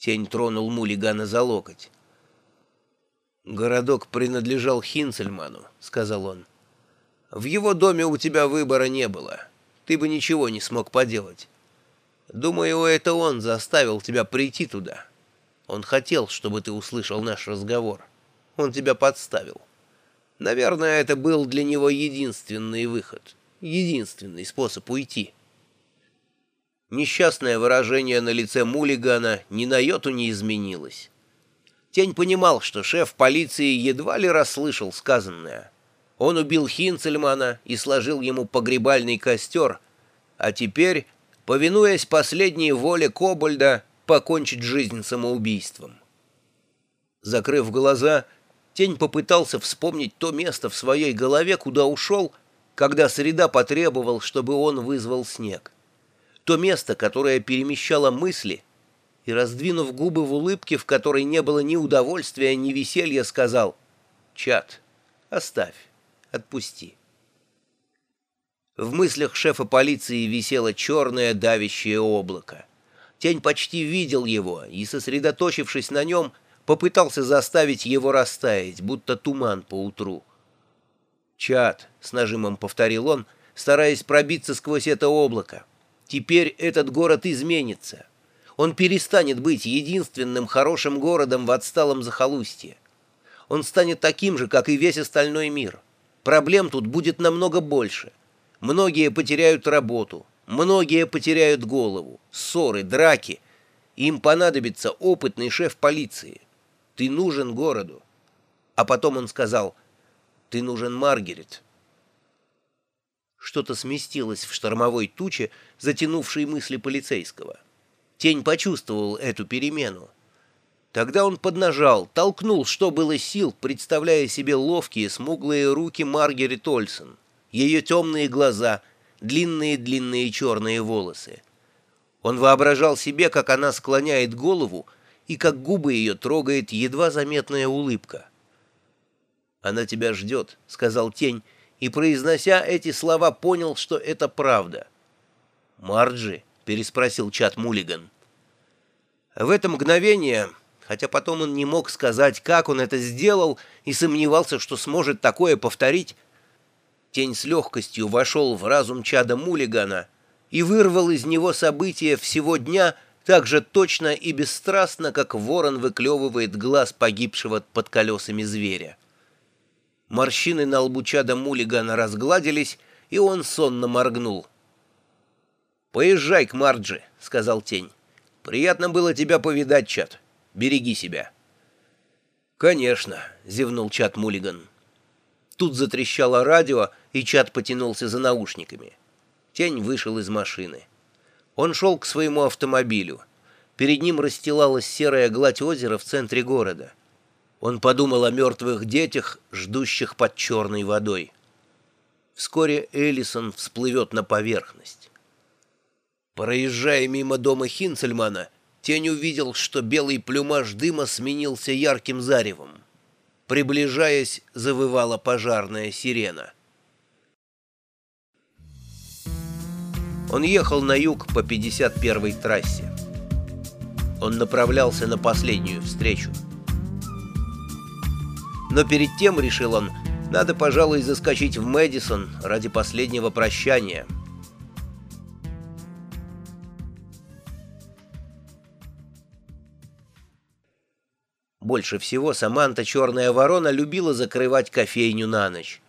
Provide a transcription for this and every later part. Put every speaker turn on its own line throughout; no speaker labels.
Тень тронул Мулигана за локоть. «Городок принадлежал Хинцельману», — сказал он. «В его доме у тебя выбора не было. Ты бы ничего не смог поделать. Думаю, это он заставил тебя прийти туда. Он хотел, чтобы ты услышал наш разговор. Он тебя подставил. Наверное, это был для него единственный выход, единственный способ уйти». Несчастное выражение на лице Мулигана ни на йоту не изменилось. Тень понимал, что шеф полиции едва ли расслышал сказанное. Он убил Хинцельмана и сложил ему погребальный костер, а теперь, повинуясь последней воле Кобальда, покончить жизнь самоубийством. Закрыв глаза, Тень попытался вспомнить то место в своей голове, куда ушел, когда среда потребовал, чтобы он вызвал снег то место, которое перемещало мысли, и, раздвинув губы в улыбке, в которой не было ни удовольствия, ни веселья, сказал «Чат, оставь, отпусти». В мыслях шефа полиции висело черное давящее облако. Тень почти видел его и, сосредоточившись на нем, попытался заставить его растаять, будто туман по утру. «Чат», — с нажимом повторил он, стараясь пробиться сквозь это облако. Теперь этот город изменится. Он перестанет быть единственным хорошим городом в отсталом захолустье. Он станет таким же, как и весь остальной мир. Проблем тут будет намного больше. Многие потеряют работу, многие потеряют голову, ссоры, драки. Им понадобится опытный шеф полиции. Ты нужен городу. А потом он сказал, ты нужен Маргарет. Что-то сместилось в штормовой туче, затянувшей мысли полицейского. Тень почувствовал эту перемену. Тогда он поднажал, толкнул, что было сил, представляя себе ловкие, смуглые руки Маргарет Ольсон, ее темные глаза, длинные-длинные черные волосы. Он воображал себе, как она склоняет голову, и как губы ее трогает едва заметная улыбка. «Она тебя ждет», — сказал тень, — и, произнося эти слова, понял, что это правда. «Марджи?» — переспросил Чат Мулиган. В это мгновение, хотя потом он не мог сказать, как он это сделал, и сомневался, что сможет такое повторить, тень с легкостью вошел в разум Чада Мулигана и вырвал из него события всего дня так же точно и бесстрастно, как ворон выклевывает глаз погибшего под колесами зверя. Морщины на лбу Чада Мулигана разгладились, и он сонно моргнул. «Поезжай к Марджи», — сказал Тень. «Приятно было тебя повидать, Чад. Береги себя». «Конечно», — зевнул Чад Мулиган. Тут затрещало радио, и Чад потянулся за наушниками. Тень вышел из машины. Он шел к своему автомобилю. Перед ним расстилалась серая гладь озера в центре города. Он подумал о мертвых детях, ждущих под черной водой. Вскоре Эллисон всплывет на поверхность. Проезжая мимо дома Хинцельмана, Тень увидел, что белый плюмаж дыма сменился ярким заревом. Приближаясь, завывала пожарная сирена. Он ехал на юг по 51-й трассе. Он направлялся на последнюю встречу. Но перед тем, решил он, надо, пожалуй, заскочить в Мэдисон ради последнего прощания. Больше всего Саманта Черная Ворона любила закрывать кофейню на ночь.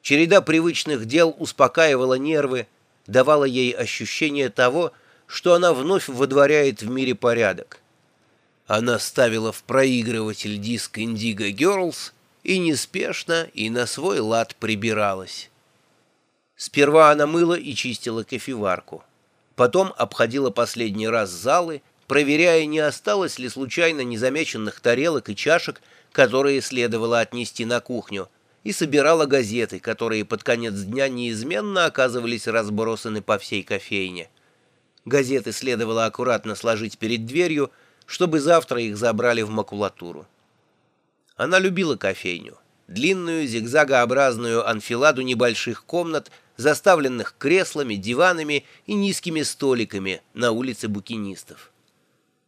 Череда привычных дел успокаивала нервы, давала ей ощущение того, что она вновь водворяет в мире порядок. Она ставила в проигрыватель диск Indigo Girls и неспешно и на свой лад прибиралась. Сперва она мыла и чистила кофеварку. Потом обходила последний раз залы, проверяя, не осталось ли случайно незамеченных тарелок и чашек, которые следовало отнести на кухню, и собирала газеты, которые под конец дня неизменно оказывались разбросаны по всей кофейне. Газеты следовало аккуратно сложить перед дверью, чтобы завтра их забрали в макулатуру. Она любила кофейню, длинную зигзагообразную анфиладу небольших комнат, заставленных креслами, диванами и низкими столиками на улице букинистов.